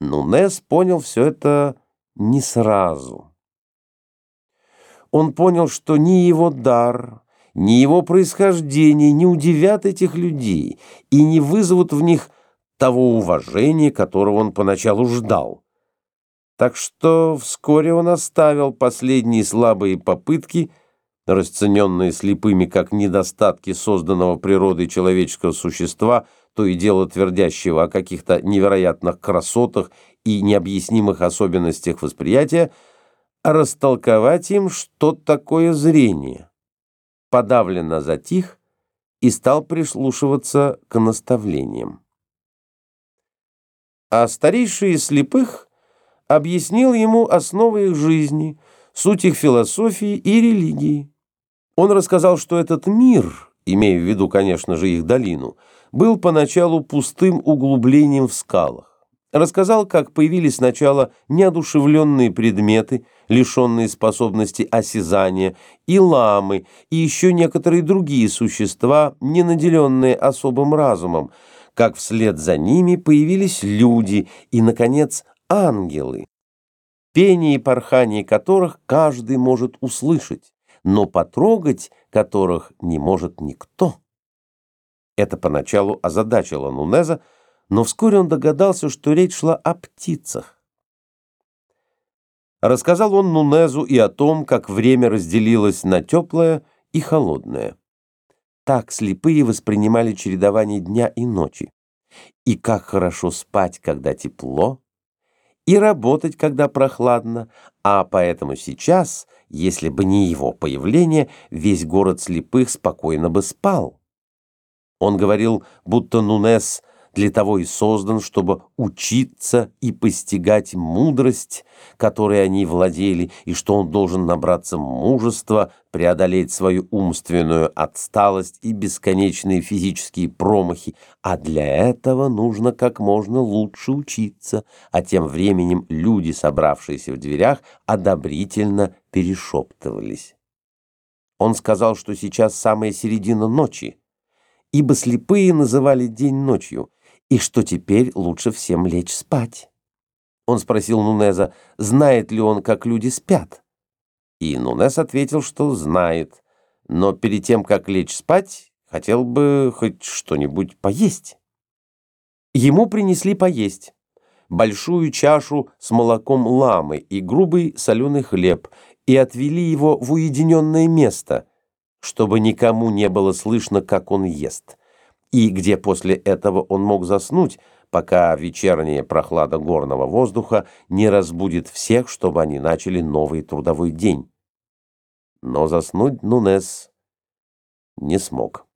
Нунес понял все это не сразу. Он понял, что ни его дар, ни его происхождение не удивят этих людей и не вызовут в них того уважения, которого он поначалу ждал. Так что вскоре он оставил последние слабые попытки, расцененные слепыми как недостатки созданного природой человеческого существа, то и дело твердящего о каких-то невероятных красотах и необъяснимых особенностях восприятия, растолковать им, что такое зрение. Подавленно затих и стал прислушиваться к наставлениям. А старейший из слепых объяснил ему основы их жизни, суть их философии и религии. Он рассказал, что этот мир, имея в виду, конечно же, их долину, был поначалу пустым углублением в скалах. Рассказал, как появились сначала неодушевленные предметы, лишенные способности осязания, и ламы, и еще некоторые другие существа, не наделенные особым разумом, как вслед за ними появились люди и, наконец, ангелы, пение и порхание которых каждый может услышать но потрогать которых не может никто. Это поначалу озадачило Нунеза, но вскоре он догадался, что речь шла о птицах. Рассказал он Нунезу и о том, как время разделилось на теплое и холодное. Так слепые воспринимали чередование дня и ночи. И как хорошо спать, когда тепло, и работать, когда прохладно, а поэтому сейчас, если бы не его появление, весь город слепых спокойно бы спал. Он говорил, будто Нунес для того и создан, чтобы учиться и постигать мудрость, которой они владели, и что он должен набраться мужества, преодолеть свою умственную отсталость и бесконечные физические промахи, а для этого нужно как можно лучше учиться, а тем временем люди, собравшиеся в дверях, одобрительно перешептывались. Он сказал, что сейчас самая середина ночи, ибо слепые называли день ночью, и что теперь лучше всем лечь спать. Он спросил Нунеза, знает ли он, как люди спят. И Нунез ответил, что знает, но перед тем, как лечь спать, хотел бы хоть что-нибудь поесть. Ему принесли поесть. Большую чашу с молоком ламы и грубый соленый хлеб, и отвели его в уединенное место, чтобы никому не было слышно, как он ест и где после этого он мог заснуть, пока вечерняя прохлада горного воздуха не разбудит всех, чтобы они начали новый трудовой день. Но заснуть Нунес не смог.